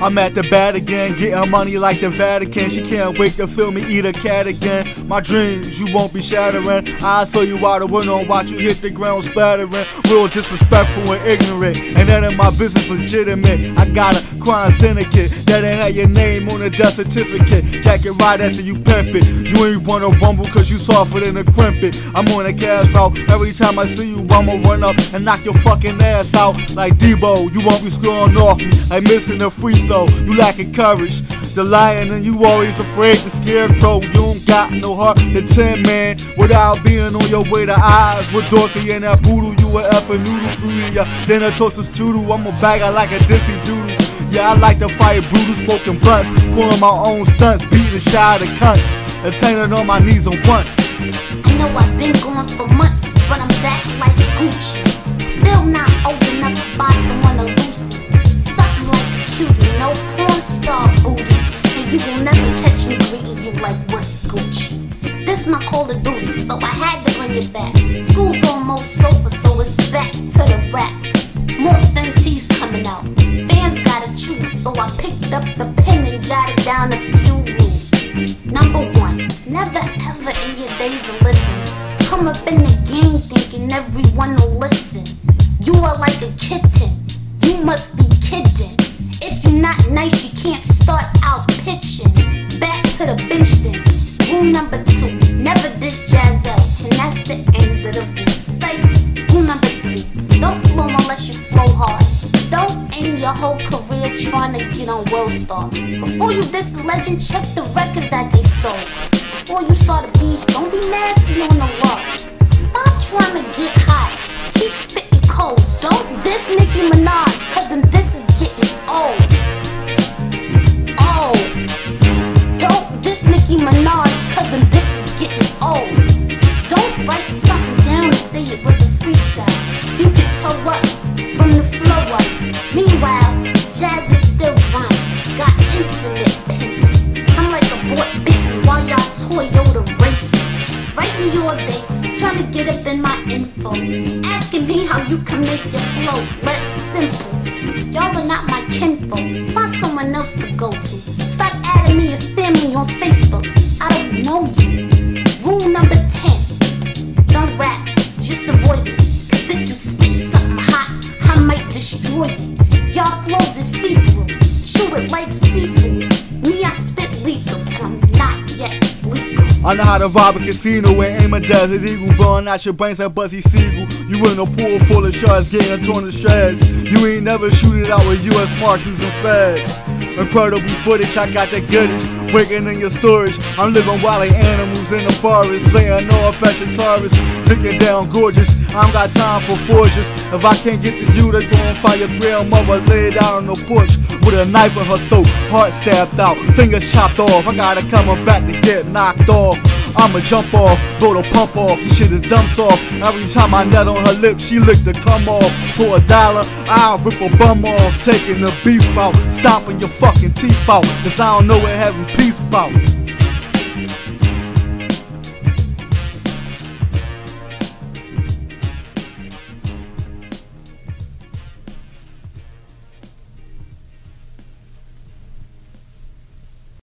I'm at the bat again, getting money like the Vatican. She can't wait to feel me eat a cat again. My dreams, you won't be shattering. I'll show you out the window watch you hit the ground spattering. Real disrespectful and ignorant, and that ain't my business legitimate. I got a crime syndicate that ain't had your name on the death certificate. Jack it right after you pimp it. You ain't wanna rumble cause you softer than a crimpet. I'm on a cash route. Every time I see you, I'ma run up and knock your fucking ass out like Debo. You won't be scoring off me like missing a free throw. You lacking courage. The lion and you always afraid to scarecrow. You don't got no heart. The ten man without being on your way to eyes. With Dorsey and that poodle, you a effing noodle fruity. Then a toaster's toodle. I'm a bagger like a dizzy doodle. Yeah, I like to fight brutal, smoking blunts, pulling my own stunts, beating shy of the cunts, attaining on my knees on once. I know I've been gone for months, but I'm back like Gucci. You will never catch me greeting you like what's Gucci. This is my Call of Duty, so I had to bring it back. School's almost over, so it's back to the rap. More Fenties coming out. Fans gotta choose, so I picked up the pen and jotted down a few rules. Number one, never ever in your days of living come up in the game thinking everyone will listen. You are like a kitten, you must be kidding. If you're not nice, you can't start out Back to the bench then. Rule number two, never dish jazz out, and that's the end of the. Psych. Rule number three, don't flow unless you flow hard. Don't aim your whole career trying to get on World Star. Before you a legend, check the records that they sold. Before you start a beef, don't be nasty on the rock. In my info. Asking me how you can make your flow less simple. Y'all are not my kinfolk. Find someone else to go to. Stop adding me as family on Facebook. I don't know you. Rule number 10. Don't rap, just avoid it. Cause if you spit something hot, I might destroy it. I know how to rob a casino and aim a desert eagle, blowing out your brains like Bugsy Siegel. You in a pool full of shards, getting torn to shreds. You ain't never shoot it out with U.S. Marshals and feds. Incredible footage, I got the goodies. Waking in your storage, I'm living wild like animals in the forest, laying no affections harvest, looking down gorgeous. I don't got time for forges. If I can't get to you, they gon' find your grandmother laid out on the porch with a knife in her throat, heart stabbed out, fingers chopped off. I gotta come back to get knocked off. I'ma jump off, blow the pump off, this shit is dumb soft. Every time I nut on her lips, she lick the cum off. For a dollar, I'll rip a bum off, taking the beef out, stomping your fucking teeth out. Cause I don't know what having peace about.